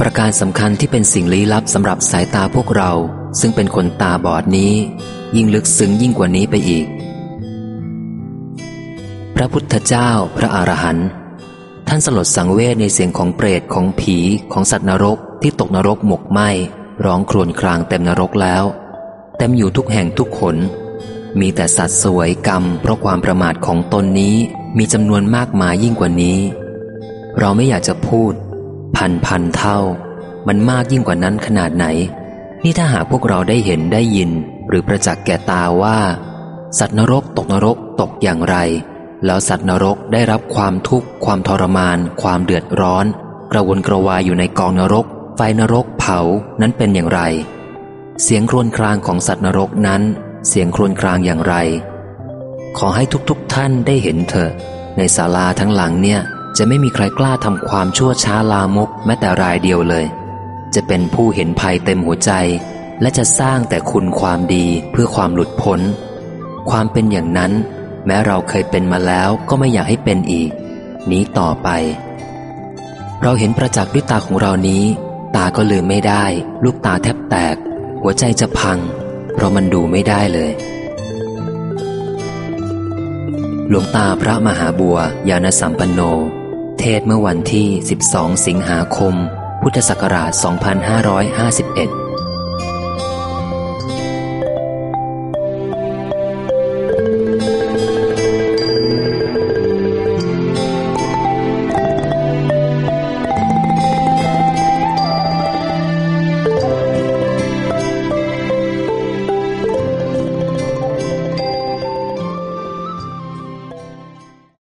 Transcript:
ประการสำคัญที่เป็นสิ่งลี้ลับสำหรับสายตาพวกเรา ซึ่งเป็นคนตาบอดนี้ ยิ่งลึกซึ้งยิ่งกว่านี้ไปอีก พระพุทธเจ้าพระอรหันต์ท่านสลดสังเวชในเสียงของเปรตของผีของสัตว์นรกที่ตกนรกหมกไหมร้องครวญครางเต็มนรกแล้ว เต็มอยู่ทุกแห่งทุกขน มีแต่สัตว์สวยกรรม เพราะความประมาทของตนนี้มีจำนวนมากมายยิ่งกว่านี้ เราไม่อยากจะพูด พันพันเท่า มันมากยิ่งกว่านั้นขนาดไหน นี่ถ้าหากพวกเราได้เห็นได้ยิน หรือประจักษ์แก่ตาว่า สัตว์นรกตกนรกตกอย่างไร แล้วสัตว์นรกได้รับความทุกข์ ความทรมาน ความเดือดร้อน กระวนกระวายอยู่ในกองนรก ไฟนรกเผานั้นเป็นอย่างไร เสียงครวญครางของสัตว์นรกนั้น เสียงครวญครางอย่างไร ขอให้ทุกๆทท่านได้เห็นเถอะในศาลาทั้งหลังเนี่ย จะไม่มีใครกล้าทำความชั่วช้าลามกแม้แต่รายเดียวเลย จะเป็นผู้เห็นภัยเต็มหัวใจ และจะสร้างแต่คุณความดีเพื่อความหลุดพ้น ความเป็นอย่างนั้น แม้เราเคยเป็นมาแล้วก็ไม่อยากให้เป็นอีก นี้ต่อไป เราเห็นประจักษ์ด้วยตาของเรานี้ ตาก็ลืมไม่ได้ ลูกตาแทบแตก หัวใจจะพัง เพราะมันดูไม่ได้เลยหลวงตาพระมหาบัวยานสัมปันโน เทศเมื่อวันที่ 12 สิงหาคม พุทธศักราช 2551